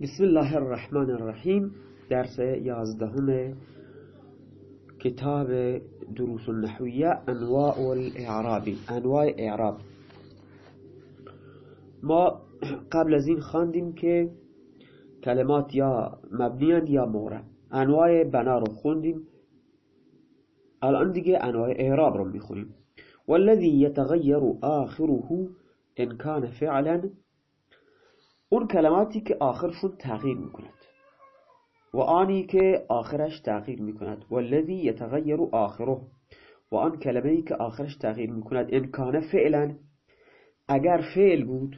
بسم الله الرحمن الرحیم درس یازدهم کتاب دروس النحویه انواع الاعراب انواع اعراب ما قبل از این خواندیم که کلمات یا مبنیان یا مورد انواع بنا رو خوندیم الان دیگه انواع اعراب رو میخونیم والذی يتغیر آخره ان كان فعلا اون کلماتی که آخرشون تغییر می‌کند. و آنی که آخرش تغییر می‌کند. والذی یتغیر آخره. و آن کلمه ای که آخرش تغییر می‌کند. ان کان فعلا. اگر فعل بود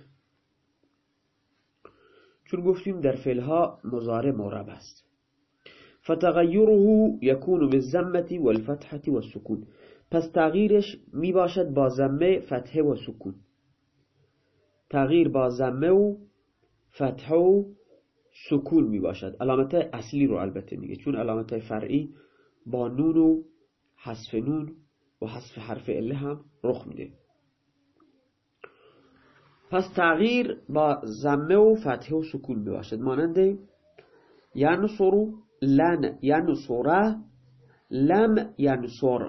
چون گفتیم در فعلها مضارع مرب است. فتغیره یکون بالزمه والفتحه والسکون. پس تغییرش می باشد با زمه فتحه و سکون. تغییر با زمه و فتحه و سکون می باشد علامت اصلی رو البته میگه. چون علامت فرعی با نون و حذف نون و حذف حرف اله هم رخ میده. پس تغییر با زمه و فتحه و سکون می باشد مانند ینصرو لن ینصره لم ینصر.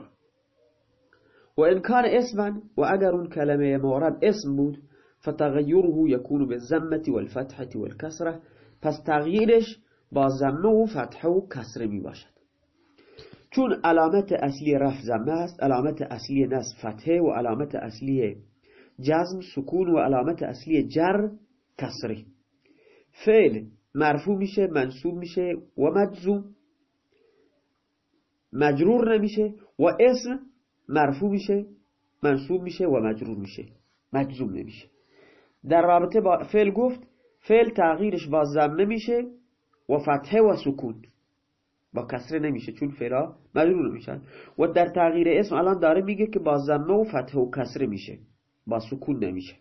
و ان کان اسما و اگر اون کلمه معرب اسم بود فتغیره یکون بالزمه والفتحة والکسره پس تغییرش با زمه و فتحه و کسره می باشد. چون علامت اصلی رفع زمه است علامت اصلی نصب فتحه و علامت اصلی جزم سکون و علامت اصلی جر کسره فعل مرفوع میشه منصوب میشه و مجزوم. مجرور نمیشه و اسم مرفوع میشه منصوب میشه و مجرور میشه. مجزوم نمیشه. در رابطه با فعل گفت فعل تغییرش با زمه میشه و فتحه و سکون. با کسره نمیشه چون فعلا مجرور میشن. و در تغییر اسم الان داره میگه که با زمه و فتحه و کسره میشه. با سکون نمیشه.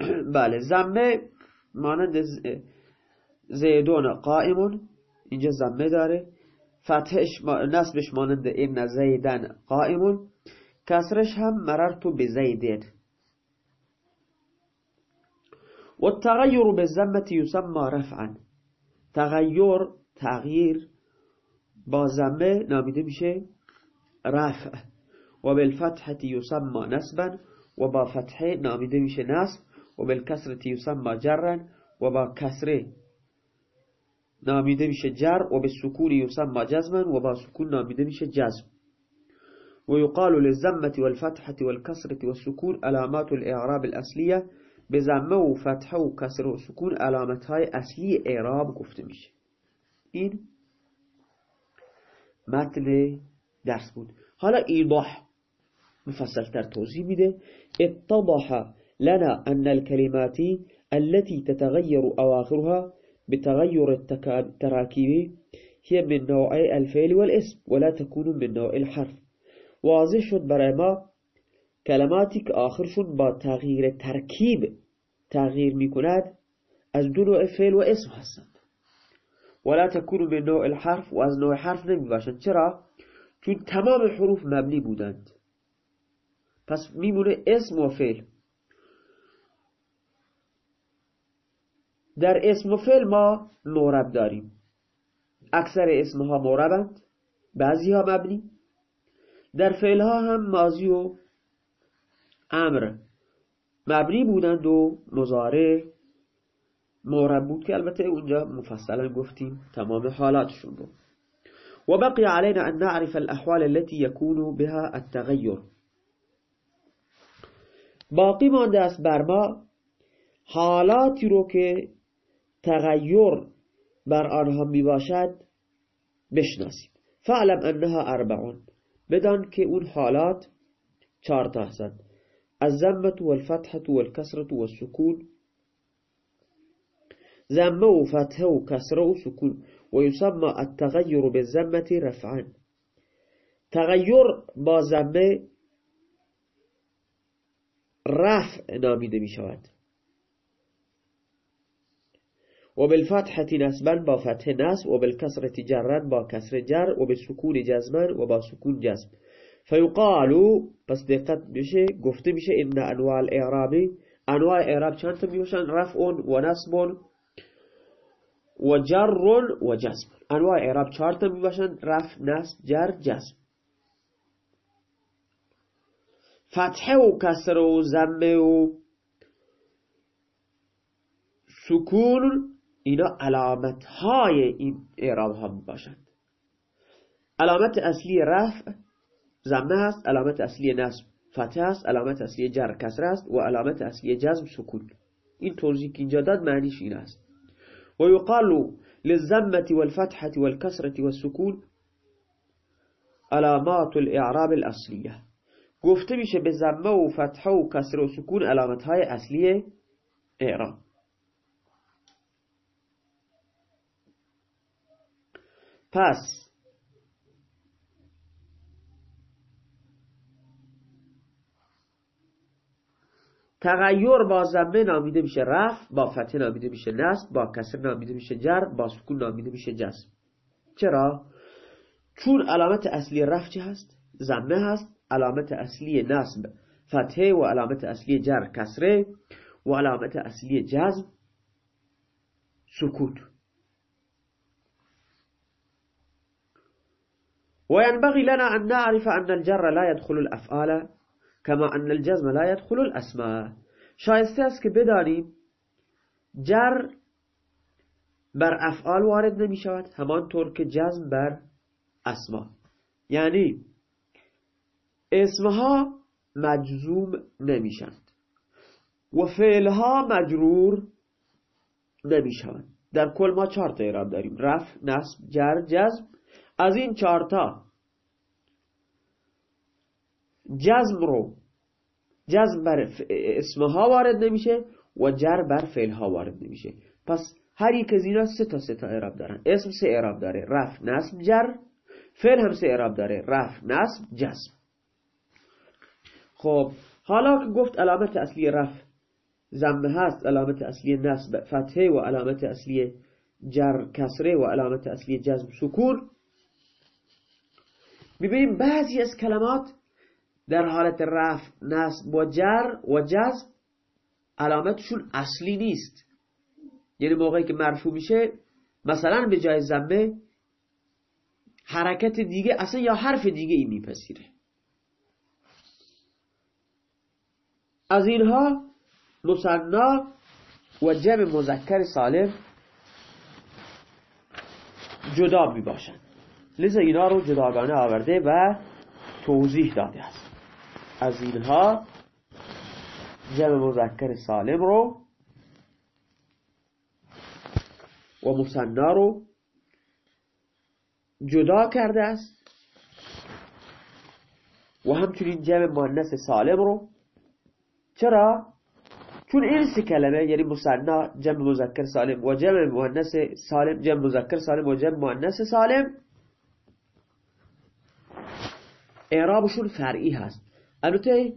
بله زمه مانند زیدون قائمون. اینجا زمه داره. فتحش نصبش مانند این زیدن قائمون. کسرش هم مررتو به زیدین و التغیر بالزمه یسمى رفعا. تغییر تغییر با زمه نامیده میشه رفع. و بالفتحة یسمى نسبا و با فتحة نامیده میشه نصب. و بالکسره یسمى جرا و با کسرة نامیده میشه جر. و به سکون یسمى جزما و با سکون نامیده میشه جزم. و یقال للزمه والفتحة والكسرة والسكون علامات الإعراب الاصلیه به زمه و فتحه و کسر و سکون علامت های اصلی اعراب گفته میشه. این متن درس بود. حالا ایضاح مفصلتر توضیح میده. اتضح لنا ان الكلمات التي تتغير اواخرها بتغير التراكيب هي من نوع الفعل والاسم ولا تكون من نوع الحرف. واضح شد برای ما کلماتی که آخرشون با تغییر ترکیب تغییر می کند از دو نوع فعل و اسم هستند. ولا تكون من نوع الحرف و از نوع حرف نمی باشند چرا؟ چون تمام حروف مبنی بودند. پس میمونه اسم و فعل. در اسم و فعل ما مورب داریم. اکثر اسمها موربند بعضی ها مبنی. در فعل ها هم ماضی و امر. مبنی بودند و مزاره مورب بود که البته اونجا مفصلا گفتیم تمام حالاتشون رو. و بقی علينا ان نعرف الاحوال التي يكون بها التغير باقی مانده است بر ما حالاتی رو که تغییر بر آنها می باشد بشناسیم. فعلم انها اربعون. بدان که اون حالات چهار تا هستند. الزمة والفتحة والكسرة والسكون. زمه وفتحة وكسرة وسكون. ويسمى التغير بالزمة رفعا. تغير با زمه رفع نامیده می شود. و نسبا با فتح نسب و جرا با جر و جزما و با سکون جزم. فیقالو پس دقت بشه گفته میشه إن أنواع الاعرابی أنواع اعراب چند تا رفع و نصب و أنواع اعراب چهار تا رفع نصب جر جزم. فتحه و کسر و اینا علامت های این اعراب ها باشند علامت اصلی رفع زمه هست علامت اصلی نصب فتح است علامت اصلی جر کسر است و علامت اصلی جزم سکون این توضیح که اینجا داد معنیش این است. و یقال للزمة والفتحة والكسرة والسکون علامات الاعراب الاصلیه. گفته میشه به زمه و فتحه و کسر و سکون علامت های اصلی اعراب. پس تغییر با زمه نامیده میشه رفع با فتحه نامیده میشه نصب با کسر نامیده میشه جر با سکون نامیده میشه جزم چرا؟ چون علامت اصلی رفع چه هست؟ زمه هست علامت اصلی نصب فتحه و علامت اصلی جر کسره و علامت اصلی جزم سکوت وينبغي لنا أن نعرف أن الجر لا يدخل الأفعال كما أن الجزم لا يدخل الأسماء شایسته است که بدانیم جر بر افعال وارد نمی شود همانطور که جزم بر اسما. یعنی اسمها مجزوم نمیشند و فعلها مجرور نمی‌شوند. در کل ما چهار تا اعراب داریم رفع نصب جر جزم. از این چهار تا جزم رو جزم بر اسمها وارد نمیشه و جر بر فعلها وارد نمیشه. پس هر یک از اینا سه تا سه تا اعراب دارن. اسم سه اعراب داره. رفع نصب جر. فعل هم سه اعراب داره. رفع نصب جزم خب حالا که گفت علامت اصلی رفع زمه هست علامت اصلی نصب فتحه و علامت اصلی جر کسره و علامت اصلی جزم سکون. می‌بینیم بعضی از کلمات در حالت رفع نصب و جر و جزم علامتشون اصلی نیست. یعنی موقعی که مرفوع میشه مثلا به جای زمه حرکت دیگه اصلا یا حرف دیگه ای میپذیره. از اینها مصنا و جمع مذکر سالم جدا می باشند لذا اینا رو جداگانه آورده و توضیح داده است. از اینها جمع مذکر سالم رو و مصنا رو جدا کرده است و همچنین جمع مؤنث سالم رو چرا؟ چون این سه کلمه یعنی مصنا جمع مذکر سالم و جمع مؤنث سالم جمع مذکر سالم و جمع مؤنث سالم اعرابشون فرعی هست البته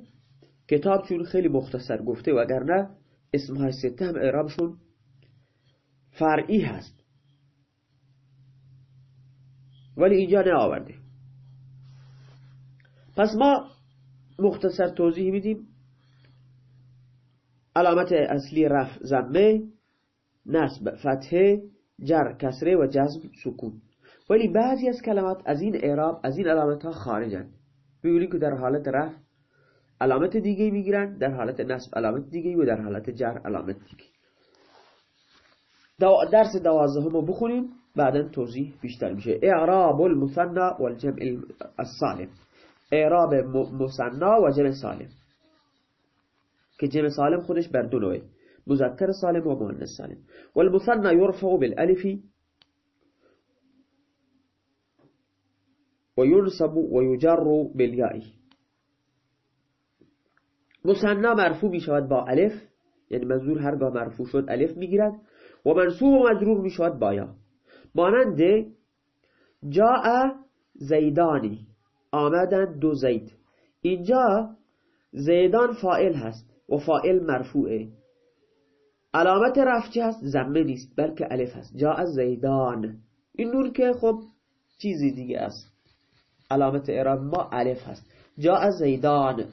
کتاب چون خیلی مختصر گفته و اگر نه اسمهای سته هم اعرابشون فرعی هست. ولی اینجا نه آورده پس ما مختصر توضیح میدیم علامت اصلی رفع زمه نصب فتحه جر کسره و جزم سکون. ولی بعضی از کلمات از این اعراب از این علامت ها خارجن ببینید که در حالت رفع علامت دیگه می‌گیرن در حالت نصب علامت دیگه و در حالت جر علامت دیگه. درس دوازدهم رو بخونیم بعدا توضیح بیشتر میشه. اعراب المثنى والجمع السالم. اعراب مثنى و جمع سالم. که جمع سالم خودش بر دو نوعه. مذکر سالم و مؤنث سالم. والمثنى يرفع بالالف وينصب ويجر بالياء مثنى مرفوع می شود با الف یعنی منظور هرگاه مرفوع شد الف می‌گیرد. و منصوب و مجرور می شود با یا. مانند جاء زیدانی آمدن دو زید. اینجا زیدان فائل هست و فائل مرفوعه. علامت رفع هست؟ زمه نیست بلکه الف هست. جا زیدان. این نون که خب چیزی دیگه است. علامت اعراب ما الف هست. جا زیدان.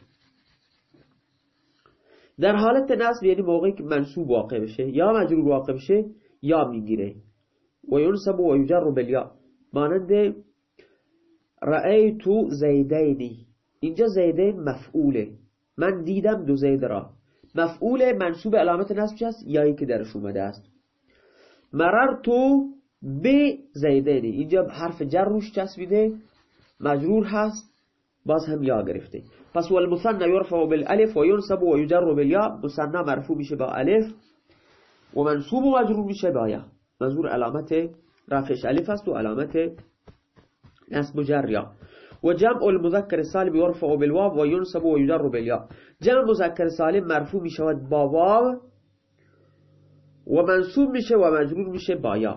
در حالت نصب یعنی موقعی که منصوب واقع بشه یا مجرور واقع بشه یا می‌گیره. و ینصب و یجر بالیا مانند رأیتو زیدینی اینجا زیدین مفعوله. من دیدم دو زید را. مفعول منصوب علامت نصب هست یایی که درش اومده است. مررتو به زیدینی اینجا حرف جر روش چسبیده. مجرور هست. باز هم یا گرفته. پس والمثنى یرفع بالالف و ینصب و یجر بالیا مثنى مرفوع میشه با الف و منصوب و مجرور میشه با یا. منظور علامت رفعش. الف است و علامت نصب جر یا. و جمع المذکر سالم یرفع بالواو و ینصب و یجر بالیا جمع مذکر سالم مرفوع می‌شود با واو. و منصوب میشه و مجرور میشه با یا.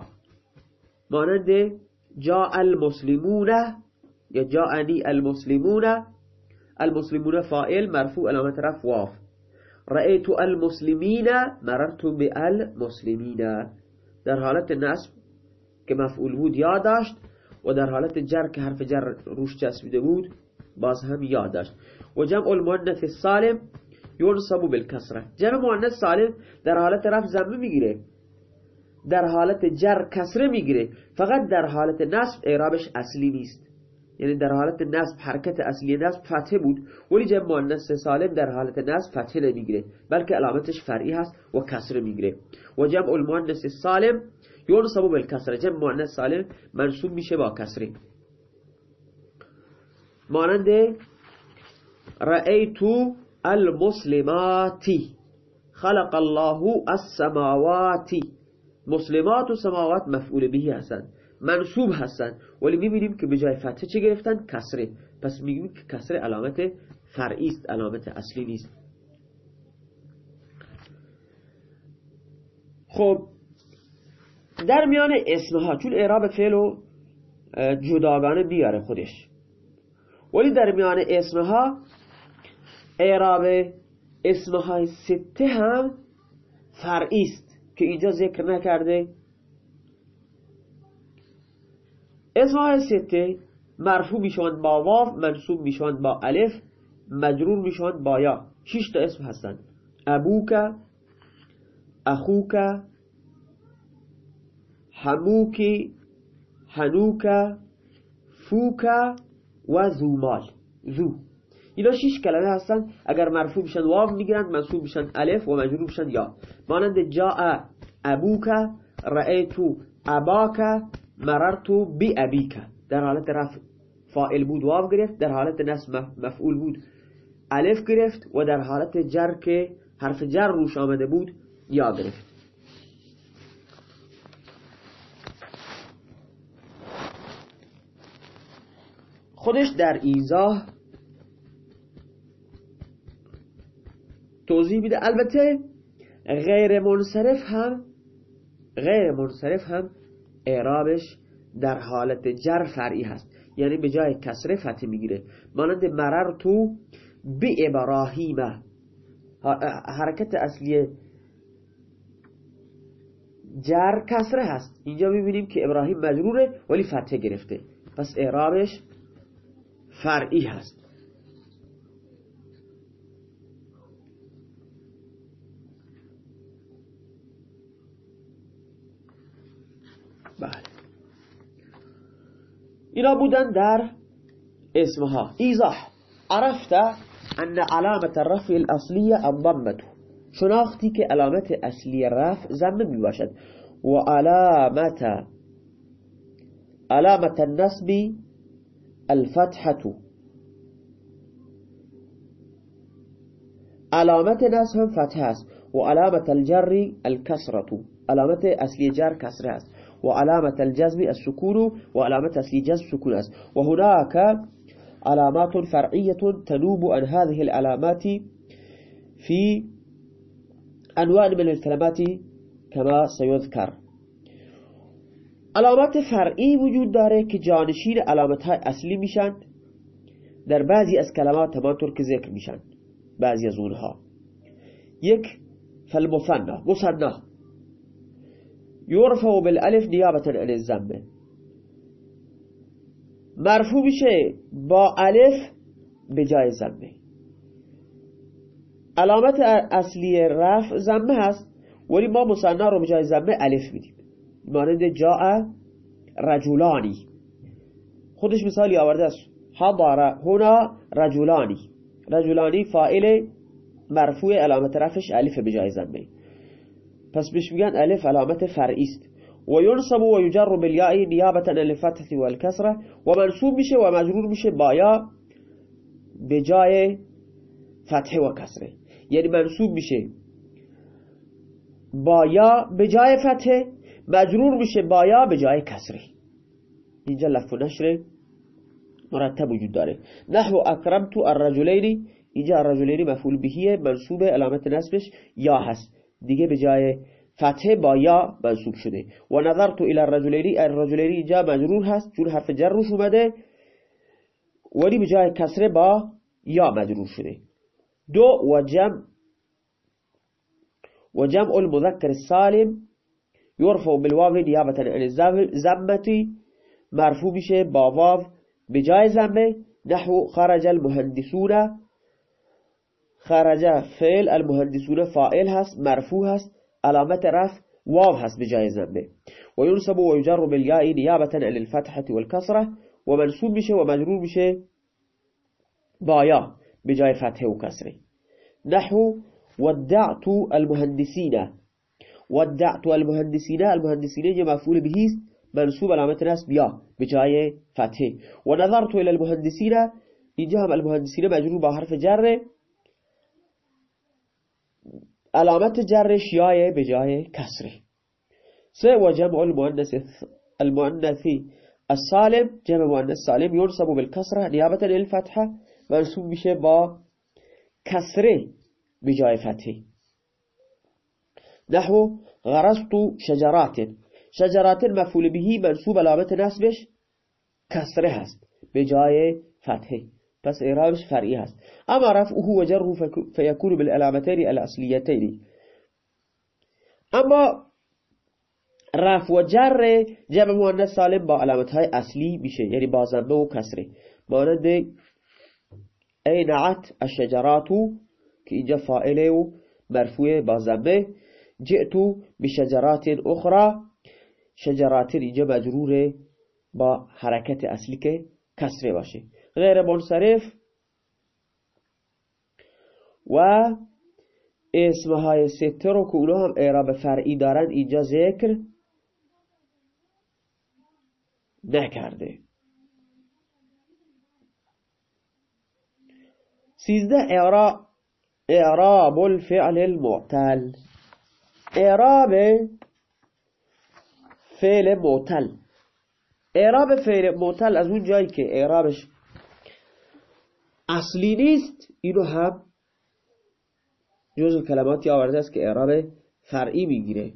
مانند جاء المسلمون یا جاءنی المسلمون المسلمون فائل مرفوع علامت رفع واف رأيت المسلمین مررت بالمسلمین. در حالت نصب که مفعول بود یا داشت و در حالت جر که حرف جر روش چسبیده بود باز هم یا داشت. و جمع المؤنث السالم ينصب بالکسره. جمع مؤنث سالم در حالت رفع ضمه می‌گیره. در حالت جر کسره می‌گیره. فقط در حالت نصب اعرابش اصلی نیست. یعنی در حالت نصب حرکت اصلی نصب فتحه بود. ولی جمع مؤنث سالم در حالت نصب فتحه نمی‌گیره بلکه علامتش فرعی هست و کسره می‌گیره. و جمع المؤنث سالم ينصب بالکسره جمع مؤنث سالم منصوب میشه با کسره مانند رأیتو المسلماتی. خلق الله السماواتی. مسلمات و سماوات مفعول بهی هستند. منصوب هستند. ولی می‌بینیم که به جای فتحه چه گرفتن؟ کسره. پس میگیم که کسره علامت فرعی است علامت اصلی نیست. خب در میان اسمها چون اعراب فعل و جداگانه بیاره خودش. ولی در میان اسمها اعراب اسمهای سته هم فرعی است که اینجا ذکر نکرده. اسمهای سته مرفوع می‌شوند با واو منصوب می‌شوند با الف مجرور می‌شوند با یا. شش تا اسم هستند. ابوک اخوک هموکی هنوک فوک و زومال. زو. اینا شش کلمه هستن اگر مرفوع بشن واو می‌گیرند منصوب بشن الف و مجرور بشن یا. مانند جاء ابوک رأیتو اباک مررتو بی ابیک در حالت رفع فائل بود واو گرفت. در حالت نصب مفعول بود الف گرفت و در حالت جر که حرف جر روش آمده بود یا گرفت. خودش در ایزاه توضیح میده. البته غیر منصرف هم غیر منصرف هم اعرابش در حالت جر فرعی هست. یعنی به جای کسره فتح می‌گیره. مانند مرر تو بی ابراهیم. حرکت اصلی جر کسره هست. اینجا می‌بینیم که ابراهیم مجروره ولی فتح گرفته. پس اعرابش فرعی هست. اینا بودن در اسمها. ایزاح. عرفت ان علامت الرفع الاصلیه الضمه شناختی که علامت اصلی رفع زمه می باشد و علامت علامت النصب الفتحة. علامت نصب هم فتح است. و علامت الجر الكسرة. علامت اصلی جر کسره است. وعلامة الجزم السكون وعلامة الجزم سكون است وهناك علامات فرعية تنوب عن هذه العلامات في أنواع من الكلمات كما سيذكر. علامات فرعی وجود داره که جانشین علامت های اصلی میشن در بعضی از کلمات همانطور که ذکر میشن بعضی از اونها. یک فالمثنى مثنى یرفع بالالف نیابتا عن الزمه مرفوع میشه با الف به جای زمه علامت اصلی رفع زمه هست ولی ما مصنع رو به جای زمه الف میدیم. مانند جاء رجولانی خودش مثالی آورده است. حضر هنا رجولانی رجولانی فائل مرفوع علامت رفعش الف به جای زمه پس بهش میگن الف علامت فرعی است. و ینصب و یجر بالیاء نیابه عن الفتح والکسره و منصوب میشه و مجرور میشه با یا به جای فتح و کسره. یعنی منصوب میشه با یا به جای فتح مجرور میشه با یا به جای کسره. اینجا لف و نشر مرتب وجود داره. نحو اکرمت الرجلین اینجا الرجلین مفعول بهیه منصوب علامت نصبش یا هست. دیگه به جای فتح با یا منصوب شده. و نظرت الى الرجلین الرجلین اینجا مجرور هست چون حرف جر روش اومده. ولی به جای کسره با یا مجرور شده. دو و جمع و جمع المذکر السالم یرفع بالواو نیابتا عن الزمتی مرفوع میشه با واو به جای زمه. نحو خرج المهندسون خرج فعل المهندسون فاعل هست مرفوع هست علامت رفع واو هست بجای زنبه. و ینصب و یجر عن الفتحة والكسرة و منصوب میشه و مجرور میشه با بجای فتحه و کسره. نحو ودعت المهندسین. ودعت المهندسين المهندسين جمع مفعول بهيس منصوب علامة نصب بيا بجاي فتحه ونظرت إلى المهندسين إنجهم المهندسين مجرور بحرف جر علامت جرش یای به جای کسره سه و جمع المؤنث المؤنثی السالم. جمع مؤنث سالم ينصب بالكسره نيابه للفتحه منصوب میشه با کسره به جای فتحه نحو غرست شجرات. شجرات مفعول بهی منصوب علامت نصبش کسره هست به جای فتحه پس اعرابش فرعی هست. اما رفعه و جره فیکون بالعلامتین الاصلیتین. اما رفع و جر جمع مؤنث سالم با علامت های اصلی میشه یعنی با ضمه و کسره. مانند اینعت الشجراتو که اینجا فائله و مرفوع با ضمه جئتو بشجرات اخرى. شجرات اینجا مجروره با حرکت اصلی که کسره باشه. غیر منصرف و اسمهای سته رو که اونا هم اعراب فرعی دارن اینجا ذکر نکرده. سیزده اعراب الفعل المعتل. اعراب فعل معتل. اعراب فعل معتل از اون جایی که اعرابش اصلی نیست. اینو هم جز کلماتی آورده است که اعراب فرعی می‌گیره.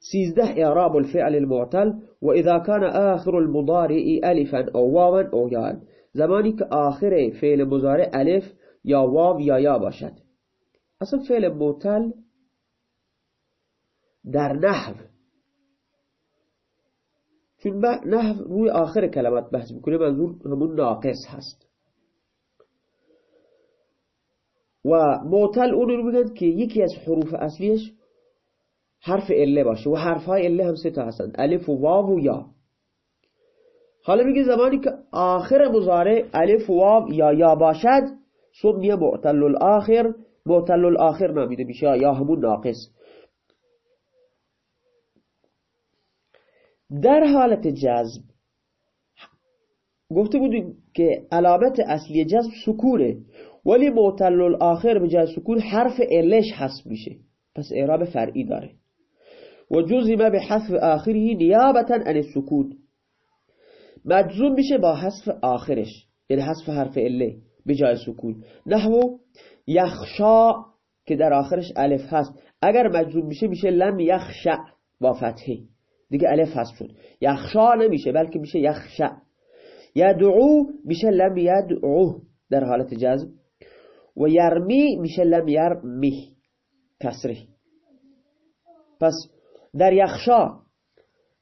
سيزده إعراب الفعل المعتل وإذا كان آخر المضارع ألفا أو واوا أو ياء زمانی که آخر فعل مضارع الف یا واو یا یا باشد. اصلا فعل معتل در نحو چون نحو روی آخر کلمات بحث می‌کنه منظور همون ناقص هست. و معتل اون رو میگن که یکی از حروف اصلیش حرف اله باشه و حرف های اله هم سه تا هستند الف و واو و یا. حالا میگه زمانی که آخر مزاره الف و واو یا یا باشد سمیه معتل الاخر معتل الاخر نامیده میشه یا همون ناقص. در حالت جذب. گفته بودیم که علامت اصلی جذب سکونه ولی معتل الاخر به جای سکون حرف الش حذف میشه. پس اعراب فرعی داره. و جزم به حذف آخره نیابتا عن السکون. مجزوم میشه با حذف آخرش یعنی حذف حرف اله به جای سکون. نحو یخشا که در آخرش الف هست. اگر مجزوم میشه میشه لم یخشع با فتحه. دیگه الف هست شد. یخشا نمیشه بلکه میشه یخشع یدعو میشه لم یدعو در حالت جزم. و یرمی میشه لم یرمی. کسره پس در یخشا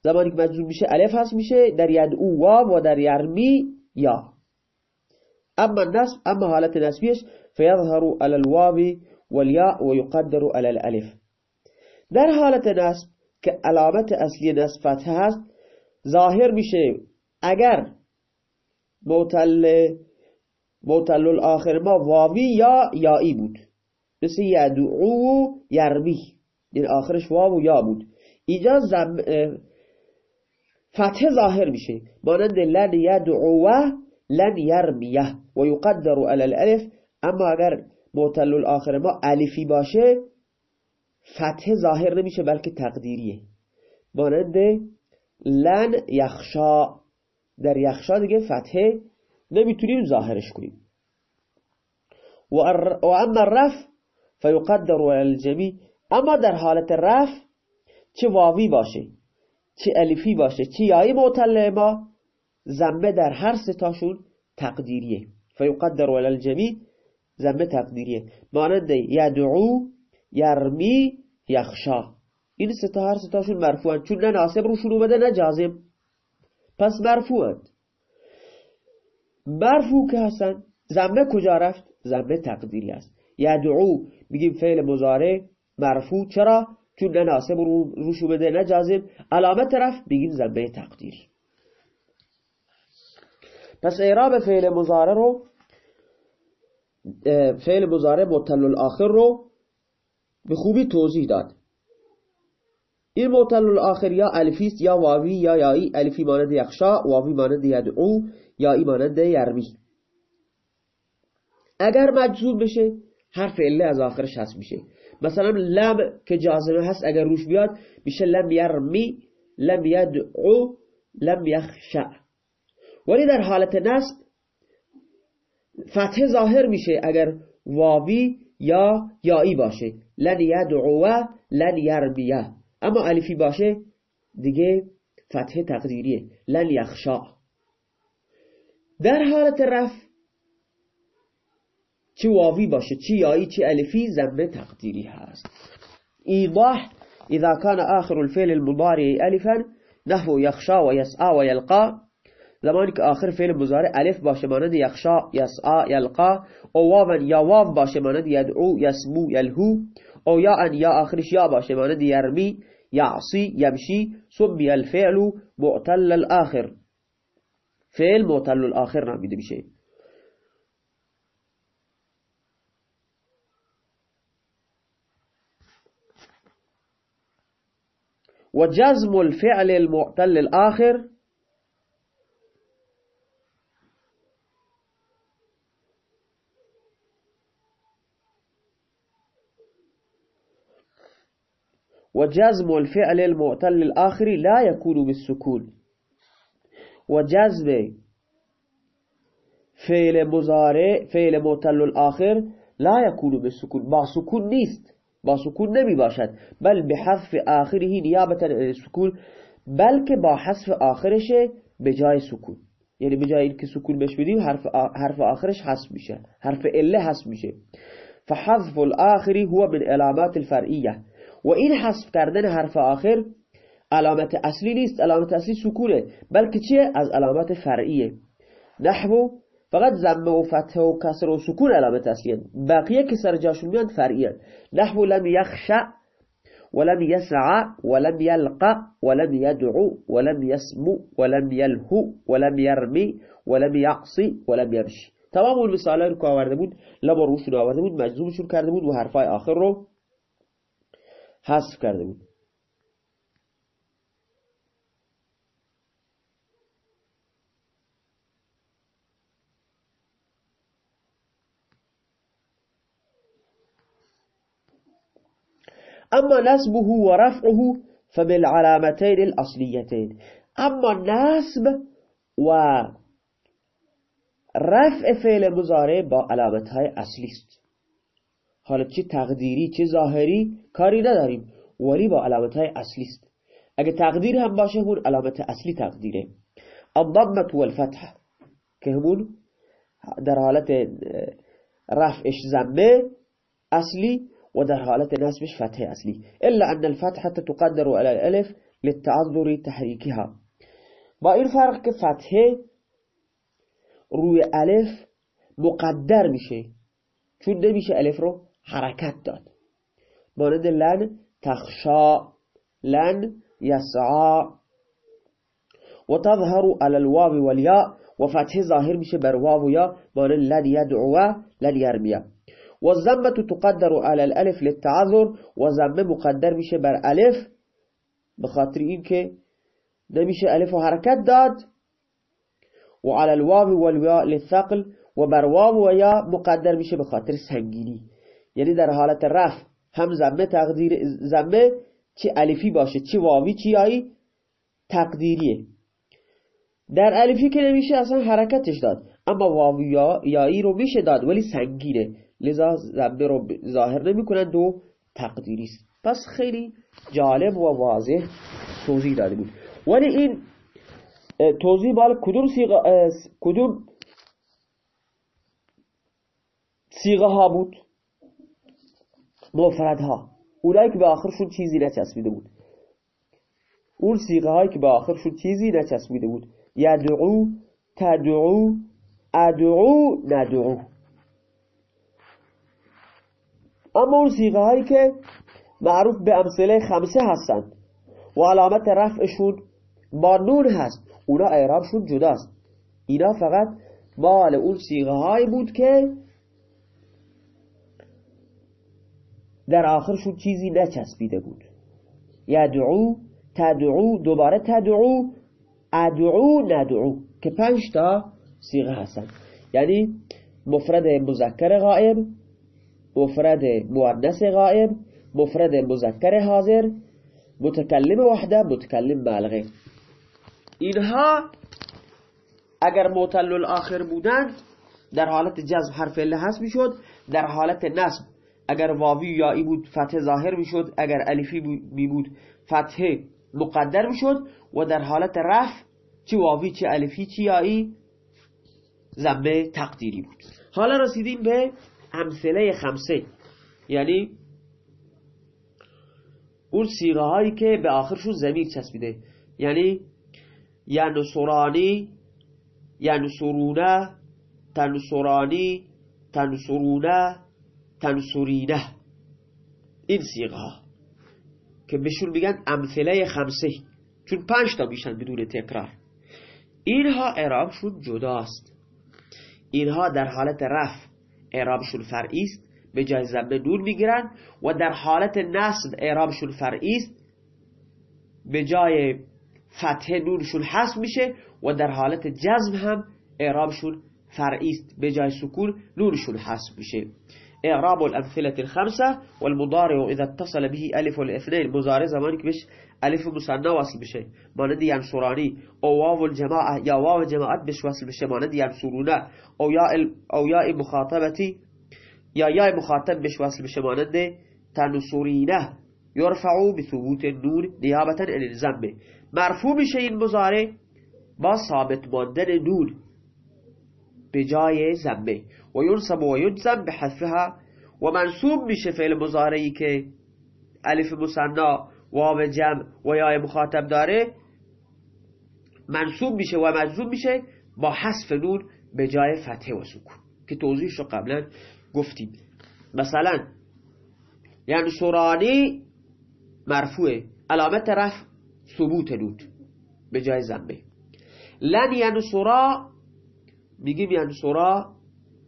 زمانی که مجزوم میشه الف هست میشه در یدعو واو و در یرمی یا. اما نصب اما حالت نصبیش فيظهر على الواو والياء ويقدر على الالف. در حالت نصب که علامت اصلی نصب فتحه هست ظاهر میشه اگر معتل معتل الاخر ما واوی یا یایی بود. مثل یدعو و یرمی. این آخرش واو و یا بود. اینجا زم فتح ظاهر میشه. مانند لن یدعو لن یرمیه و یقدر علی الالف. اما اگر معتل الاخر ما الفی باشه فتح ظاهر نمیشه بلکه تقدیریه. مانند لن یخشا. در یخشا دیگه فتحه نمی‌تونیم ظاهرش کنیم. و اما الرف فیقدر علی الجمی اما در حالت رف چه واوی باشه چه الفی باشه چه یایی معتل ما زمه در هر ستاشون تقدیریه. فیقدر علی الجمی زمه تقدیریه. مانند یدعو یرمی یخشا. این ستا هر ستاشون مرفوعن. چون نه ناسب روشون اومده نه جازم. پس مرفوعند مرفوع که هستن زمه کجا رفت؟ زمه تقدیری است. یدعو میگیم فعل مزاره مرفوع. چرا؟ چون نه ناسب روش اومده نه جازم. علامت رفت بگیم زمه تقدیر. پس اعراب فعل مزاره رو فعل مزاره مطل الاخر رو به خوبی توضیح داد. این معتل الاخر یا الفیست یا واوی یا یایی الفی مانند یخشا واوی مانند یدعو یایی مانند یرمی اگر مجزوم بشه حرف اله از آخرش هست میشه. مثلا لم که جازمه هست اگر روش بیاد میشه لم یرمی لم یدعو لم یخشع ولی در حالت نصب فتح ظاهر میشه اگر واوی یا یایی باشه. لن یدعو لن یرمیه اما الفی باشه دیگه فتح تقدیریه. لن یخشا. در حالت رف چه واوی باشه؟ چه یایی چه الفی؟ زمه تقدیری هست. ایضاح اذا كان آخر الفعل المضارع الفا نحو يخشى ويسعى ويلقى زمانی که آخر فعل مضارع الف باشه مانند یخشا یسعا یلقا أو واو یا واو باشه مانند یدعو یسمو یلهو أو یا ان یا آخرش یا باشه مانند یرمی یعصی یمشی سمی الفعل معتل الآخر. فعل معتل الآخر نامیده میشه. وجزم الفعل المعتل الآخر وجزم الفعل المعتل الآخر لا يكون بالسكون. وجزم فعل مزارع فعل معتل الآخر لا يكون بالسكون. با سكون نیست. با سکون نمی باشد. بل به حذف آخره نیابتا عن سکون بلکه با حذف آخرش به جای سکون. یعنی به جای اینکه سکون حرف, حرف آخرش حذف میشه. حرف اله حذف میشه. فحذف الاخری هو من علامات الفرعیه. و این حذف کردن حرف آخر علامت اصلی نیست علامت اصلی سکونه بلکه چیه؟ از علامات فرعیه. نحو فقط زمه و فتح و کسر و سکون علامت اصلی بقیه که سر جاشون میان فرعیه. نحو لم یخشع ولم يسعى ولم يلقى ولم يدعو ولم يسمو ولم يلهو ولم يرمي ولم يعصي ولم يمشي تمام اون مثالا رو که آورده بود لب روشون آورده بود مجزومشون کرده بود و حرفای آخر رو حذف کرده بود اما نسبه و رفعه فبالعلامتين الأصليتين اما نسب و رفع فعل مزاره با علامت های اصلی است. حالا چه تقدیری چه ظاهری کاری نداریم. ولی با علامت های اصلی است. اگه تقدیر هم باشه همون علامت اصلی تقدیره. الضمت و الفتح که همون در حالت رفعش زمه اصلی و در حالت نصبش فتح اصلی. الا ان الفتحة تقدر على الالف للتعذر تحریکها. با این فرق که فتحه روی الف مقدر میشه. چون نمیشه الف رو؟ حرکت داد. مانند لن تخشا لن یسعا. و تظهر على الواو والياء و فتح ظاهر میشه بر واو و یا مانند لن یدعو لن یرمیا. و الزمه تقدر على الألف للتعذر و زمه مقدر میشه بر ألف به خاطر اینکه نمیشه ألف و حرکت داد. و على الواو والياء للثقل و بر واو و یا مقدر میشه به خاطر سنگینی. یعنی در حالت رفع هم زمه تقدیر زمه چه الفی باشه چه واوی چه یایی تقدیریه. در الفی که نمیشه اصلا حرکتش داد اما واوی یا یایی رو میشه داد ولی سنگینه. لذا زمه رو ظاهر نمی‌کنند و تقدیری است. پس خیلی جالب و واضح توضیح داده بود. ولی این توضیح بال کدوم سیغه کدوم سیغه ها بود؟ مفردها. اونایی که به آخرشون چیزی نچسبیده بود. اون سیغه هایی که به آخرشون چیزی نچسبیده بود. یدعو تدعو ادعو ندعو. اما اون سیغه هایی که معروف به امثله خمسه هستند و علامت رفعشون با نون هست اونا اعرابشون جداست. اینا فقط مال اون سیغه هایی بود که در آخرشون چیزی نچسبیده بود. یدعو تدعو دوباره تدعو ادعو ندعو که پنج تا سیغه هستن. یعنی مفرد مذکر غائب مفرد مؤنث غائب مفرد مذکر حاضر متکلم وحده متکلم بالغه اینها اگر معتل الاخر بودند در حالت جزم حرف له هست می‌شد در حالت نصب اگر واوی یا ای بود فتح ظاهر می‌شد. اگر الفی می بود فتح مقدر می‌شد. و در حالت رفع چه واوی چه الفی چه یایی زنبه تقدیری بود. حالا رسیدیم به امثله خمسه. یعنی اون سیغه هایی که به آخرشون زمیر چسبیده. یعنی ینصرانی ینصرونه تنصرانی تنصرونه تنصرینه این سیغه ها که بهشون میگن امثله خمسه چون پنج تا میشن بدون تکرار. اینها اعرابشون جداست. اینها در حالت رفع اعرابشون فرعی است به جای زمه نون می‌گیرن و در حالت نصب اعرابشون فرعی است به جای فتح نونشون حذف میشه و در حالت جزم هم اعرابشون فرعی است به جای سکون نونشون حذف میشه. إعراب الأمثلة الخمسة والمضارع إذا اتصل به ألف الاثنين مضارع زمانك بش ألف مسنة واصل بشه ما ندي ينصراني أو واو الجماعة. يا واو الجماعة بش واصل بشه ما ندي ينصرونه أو يا ال أو يا مخاطبتي يا يا مخاطب بش واصل بشه ما ندي تنصرينه. يرفع بثبوت النون نيابة عن الذم مرفوع بشه المضارع با ثابت ماندن نون. به جای زمه و ینصب و ینزم به حذفها و منصوب میشه فعل مضارعی که الف مثنا واو جمع و یا مخاطب داره. منصوب میشه و مجزوم میشه با حذف نون به جای فتحه و سکون که توضیحش قبلا گفتیم. مثلا یعنی سرانی مرفوعه. علامت رفع ثبوت نون به جای زنبه لن یعنی سرا میگیم سرا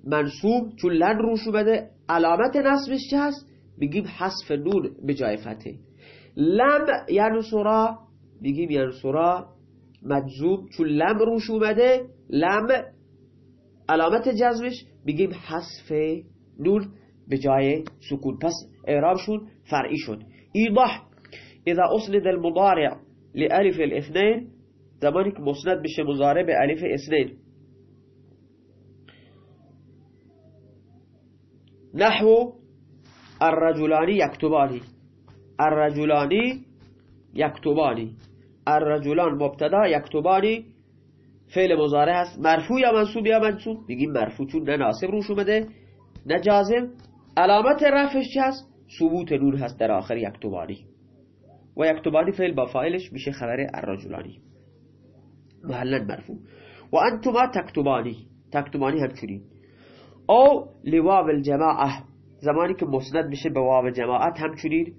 منصوب چون لن روش اومده علامت نصبش چه هست؟ میگیم حذف نون به جای فتحه لم سرا میگیم سرا مجزوم چون لم روش اومده لم علامت جزمش میگیم حذف نون به جای سکون. پس اعرابشون فرعی شد. ایضاح اذا اسند المضارع لألف الاثنين زمانی که مسند بشه مضارع به الف اثنين نحو الرجلانی یکتبانی الرجلانی یکتبانی الرجلان مبتدا یکتبانی فعل مضارع هست. مرفوع یا منصوب یا منصوب؟ میگیم مرفوع چون نه ناسب روش اومده نه جازم. علامت رفعش چه هست؟ ثبوت نور هست در آخر یکتبانی. و یکتبانی فعل با فاعلش میشه خبر الرجلانی. محلا مرفوع. و انتما تکتبانی. تکتبانی همچنین. او لواو الجماعه زمانی که مسند بشه به واو جماعت همچنین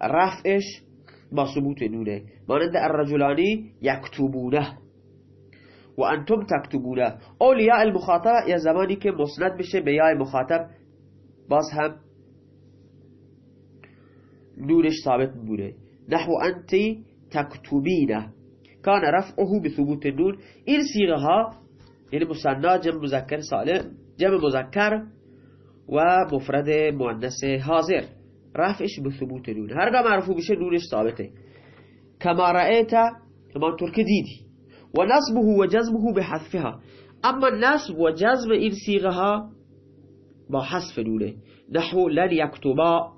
رفعش با ثبوت نونه. مانند الرجلانی یکتبونه و انتم تکتبونه. او لیاء المخاطبه یا زمانی که مسند بشه به یای مخاطب باز هم نونش ثابت بوده. نحو انتی تکتبینه. کان رفعه بثبوت النون این سیغه ها یعنی مصنا جمع مذکر سالم جمع مذکر و مفرد مؤنث حاضر. رفعش بثبوت نون. هرگاه مرفوع بشه نونش ثابته. کما رأیت همانطور که دیدی. و نصبه و جزمه به حذفها. اما نصب و جزم این سیغه ها با حذف نونه. نحو لن یکتبا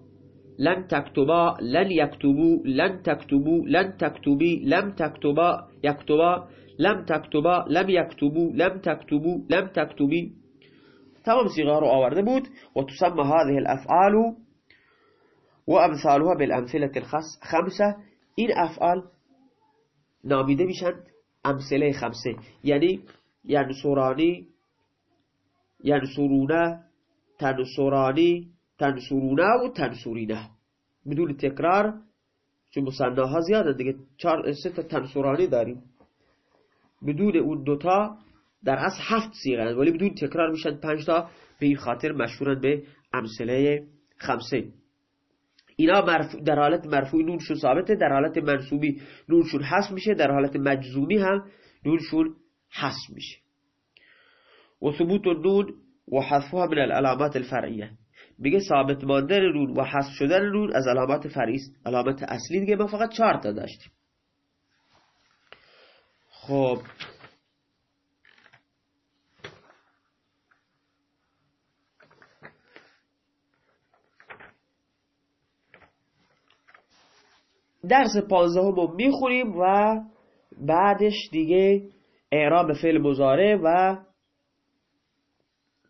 لن تكتبا لن يكتبوا لن تكتبوا لن تكتبي لم تكتبا يكتبا لم تكتبا لم يكتبوا لم تكتبوا لم تكتبي تمام صغار آورده بود. وتسمى هذه الأفعال وأمثالها بالأمثلة الخمسة إن أفعال نامیده میشن امثله خمسه. یعنی ینصرانی ینصرونه تنصرانی تنصرونه و بدون تکرار چون ها زیاده دیگه. چهار سه تا تنصرانی داریم. بدون اون دوتا در اصل هفت سیغه ولی بدون تکرار میشن پنج تا. به این خاطر مشهورن به امثله خمسه. اینا در حالت مرفوعی نونشون ثابته. در حالت منصوبی نونشون حذف میشه. در حالت مجزومی هم نونشون حذف میشه. و ثبوت النون و حذفها من العلامات الفرعیه. میگه ثابت ماندن نون و حذف شدن نون از علامات فرعی علامت اصلی دیگه ما فقط چهار تا داشتیم. خب. درس پانزدهم رو می‌خونیم و بعدش دیگه اعراب فعل مزاره و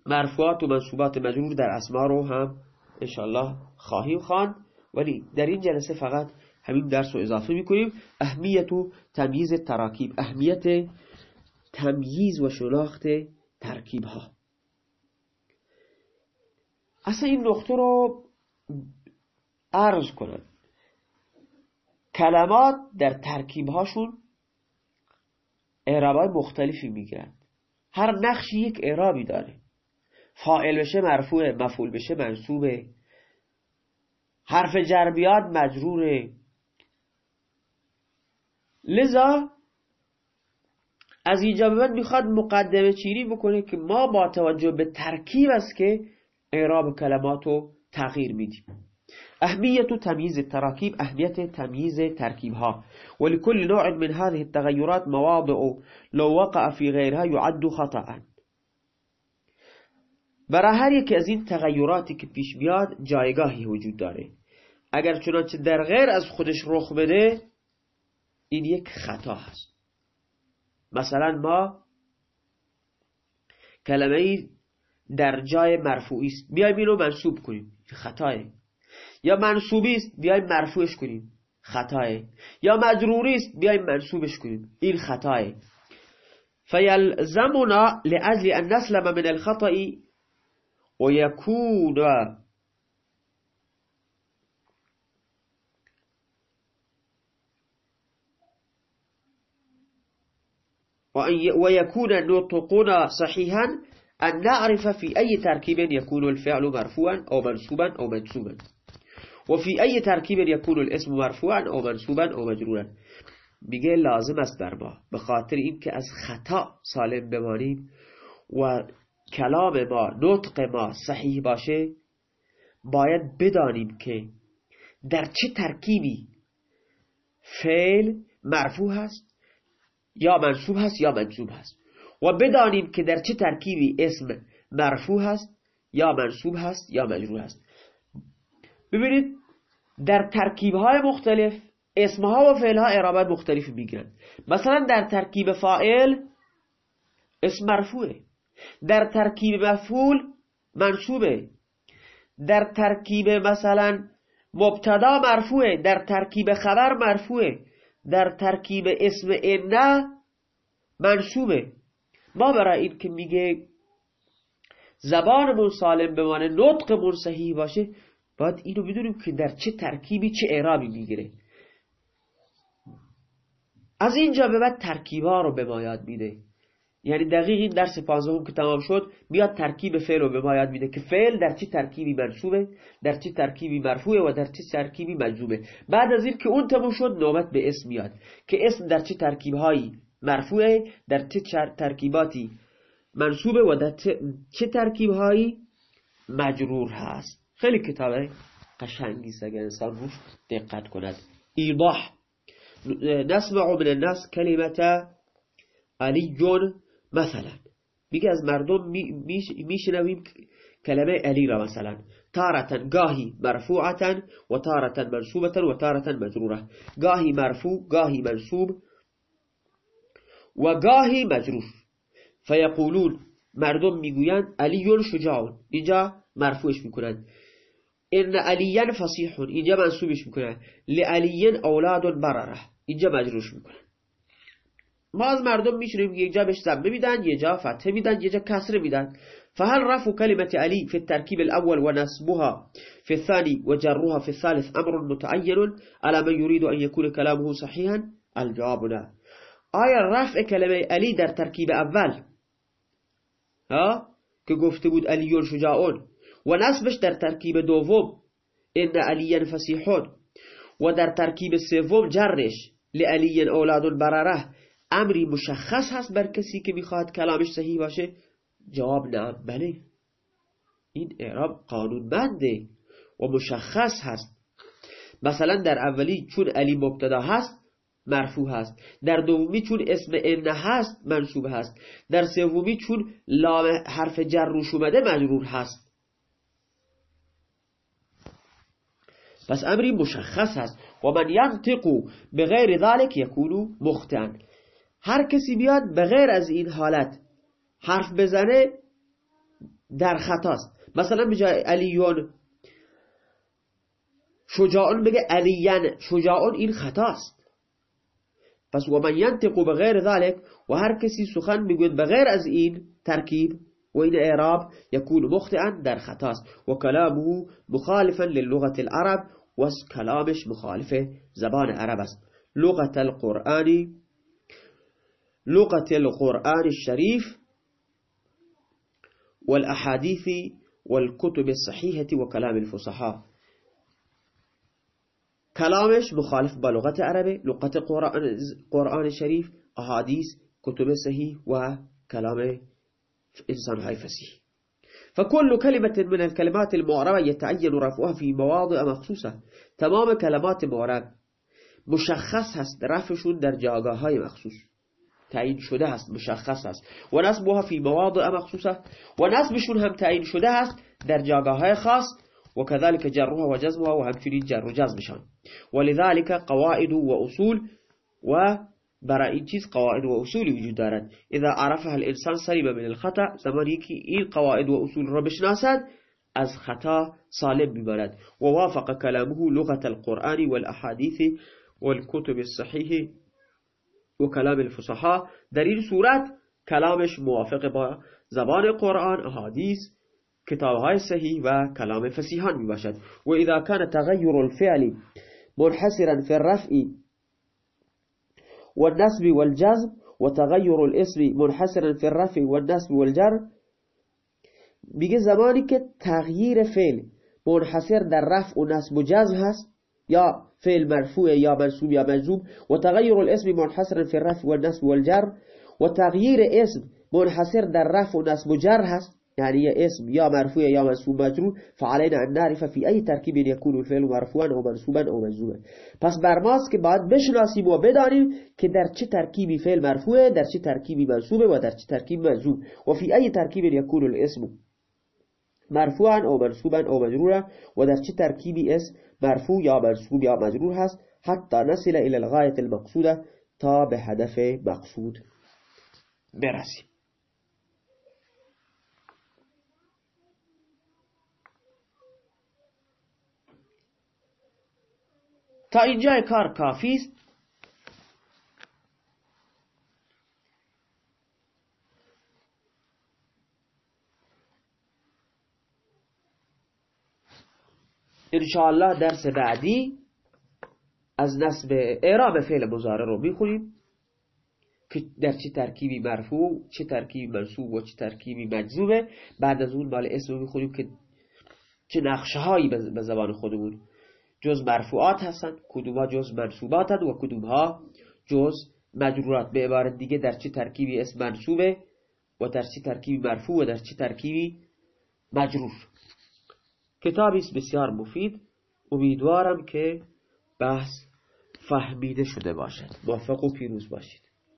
مرفوعات و منصوبات مجرور در اسما رو هم انشالله خواهیم خوان ولی در این جلسه فقط همین درس رو اضافه می‌کنیم. اهمیت و تمییز تراکیب. اهمیت تمییز و شناخت ترکیب ها اصلا این نقطه رو عرض کنم. کلمات در ترکیب هاشون اعرابای مختلفی می‌گیرن. هر نقشی یک اعرابی داره. فائل بشه مرفوعه مفعول بشه منصوبه. حرف جربیات مجروره لذا از اینجا به می‌خواد مقدمه چیری بکنه که ما با توجه به ترکیب است که اعراب کلمات رو تغییر میدیم. اهمیت تمیز التراكيب اهمیت تمیز ترکیب ها ولكل نوع من هذه التغيرات مواضع. لو وقع في غيرها يعد خطأ. برای هر یک از این تغییراتی که پیش بیاد جایگاهی وجود داره. اگر چنانچه در غیر از خودش رخ بده این یک خطا هست. مثلا ما کلمه ای در جای مرفوعی است. بیایم اینو منصوب کنیم خطاه یا منصوبی است بیایم مرفوعش کنیم خطاه یا مجروری است بیایم منصوبش کنیم این خطاه فیلزمنا لأجل ان نسلم من الخطأ ويكون ويكون نطقنا صحيحا أن نعرف في أي تركيب يكون الفعل مرفوعا أو منصوبا أو منصوبا. وفي أي تركيب يكون الاسم مرفوعا أو منصوبا أو مجرورا. میگه لازم است بر ما. به خاطر از خطأ سالم بمانیم و کلام ما نطق ما صحیح باشه باید بدانیم که در چه ترکیبی فعل مرفوع هست یا منصوب هست یا منصوب هست. و بدانیم که در چه ترکیبی اسم مرفوع هست یا منصوب هست یا مجرور هست. ببینید در ترکیب های مختلف اسمها و فعلها اعرابات مختلفی می‌گیرن مثلا در ترکیب فائل اسم مرفوعه. در ترکیب مفعول منصوبه. در ترکیب مثلا مبتدا مرفوعه. در ترکیب خبر مرفوعه. در ترکیب اسم انه منصوبه. ما برای این که میگه زبانمون سالم بمانه نطقمون صحیح باشه باید اینو بدونیم که در چه ترکیبی چه اعرابی می‌گیره. از اینجا به بعد ترکیبها رو به ما یاد میده. یعنی دقیق این درس پانزدهم که تمام شد میاد ترکیب فعل رو به ما یاد میده که فعل در چه ترکیبی منصوبه در چه ترکیبی مرفوعه و در چه ترکیبی مجزومه بعد از این که اون تمام شد نوبت به اسم میاد که اسم در چه ترکیبهایی مرفوعه در چه ترکیباتی منصوبه و در چه ترکیبهایی مجرور هست. خیلی کتابه قشنگی است اگر انسان روش دقت کند. ایضاح. نسمع من الناس کلمت علی مثلا. میگه از مردم میشنویم کلمه علی را مثلا. تارتا گاهی مرفوعتا و تارتا منصوبتا و تارتا مجروره گاهی مرفوع گاهی منصوب و گاهی مجرور. فیقولون مردم می‌گویند علی شجاع اینجا مرفوعش می‌کنند ان علیین فصیح اینجا منصوبش می‌کنند لعلیین اولاد برره. اینجا مجروش می‌کنن. ما از مردم میشونیم یه جا بهش زمه میدن یه جا فتحه میدن یه جا کسره میدن. فهل رفع كلمة علي في التركيب الأول ونسبها في الثاني وجرها في الثالث أمر متعين على من يريد أن يكون كلامه صحيحا الجواب لا آیا رفع کلمه علی در ترکیب اول؟ ها؟ گفته بود علیون شجاعون. و نسبش در ترکیب دوم. علی فسیحون. و در ترکیب سوم جرش. لعلی أولاد برره. امری مشخص هست بر کسی که می‌خواد کلامش صحیح باشه؟ جواب نه. بله. این اعراب قانونمنده و مشخص هست. مثلا در اولی چون علی مبتدا هست مرفوع هست. در دومی چون اسم ان هست منصوب هست. در سومی چون لام حرف جر روش اومده مجرور هست. پس امری مشخص هست. و من ینطقو به غیر ذلك یکونو مختن هر کسی بیاد به غیر از این حالت حرف بزنه در خطاست مثلا به جای علیون شجاعون بگه علیین شجاعون این خطاست پس و من ینطقو به غیر ذلك و هر کسی سخن بگوید به غیر از این ترکیب و این اعراب یکون مخطئا در خطاست و کلامه مخالفا للغة العرب و کلامش مخالف زبان عرب است. لغت القرآن لغت القرآن الشريف والأحاديث والكتب الصحيحة وكلام الفصحاء. كلامش مخالف بلغة عربي لغة قرآن الشريف أحاديث كتب صحيح وكلام إنسان هاي فسيح فكل كلمة من الكلمات المعربة يتعين رفعها في مواضع مخصوصة. تمام كلمات معرب. مشخص هست رفعشون در جاگاه مخصوص. تعیین شده هست مشخص هست و نصبها في مواضع مخصوصة و نصبشون هم تعیین شده هست در جاگاه خاص و كذلك جرها و جزمها و همچنین جر و جزمشان ولذلك قواعد و اصول و برای این چیز قواعد و اصولی وجود دارد. اذا عرفها الانسان سلیم من الخطأ زمانی که این قواعد و اصول را بشناسد از خطا سالم میبرد. و وافق کلامه لغت القرآن والأحادیث والكتب الصحیح و کلام الفصحا. در این صورت کلامش موافق با زبان قرآن احادیث کتابهای صحیح و کلام فسیحان می باشد و اذا كان تغییر الفعل منحصرا في الرفع والنسب والجزم وتغير الاسم منحصرا في الرفع والنسب والجر میگه زمانی که تغییر فعل منحصر در رفع و نسب و جزم هست یا فعل مرفوع یا منصوب یا مجزوم و تغییر الاسم منحصر في الرفع والنسب والجر و تغییر اسم منحصر در رفع و نسب و جر هست يا اسم يا مرفوع يا منصوب مجرور فعلينا أن نعرف في أي تركيب يكون الفعل مرفوعا أو منصوبا أو مجزوما پس بر ماست که باید بشناسیم و بدانیم که در چه ترکیبی فعل مرفوعه در چه ترکیبی منصوبه و در چه ترکیب مجزوم و في أي تركيب يكون الاسم مرفوعا أو منصوبا أو مجرورا و در چه ترکیبی اسم مرفوع یا منصوب یا مجرور هست حتی نصل إلى الغایت المقصوده تا به هدف مقصود برسیم تا اینجا کار کافی است انشاءالله درس بعدی از نصب اعراب فعل مزاره رو می‌خونیم که در چه ترکیبی مرفوع چه ترکیبی منصوب و چه ترکیبی مجزومه. بعد از اون مال اسم رو می‌خونیم که چه نقشه هایی به زبان خودمون جز مرفوعات هستن کدوم ها جز منصوبات و کدوم ها جز مجرورات. به عبارت دیگه در چه ترکیبی اسم منصوبه و در چه ترکیبی مرفوع و در چه ترکیبی مجرور. کتابی است بسیار مفید. امیدوارم که بحث فهمیده شده باشد. موفق و پیروز باشید.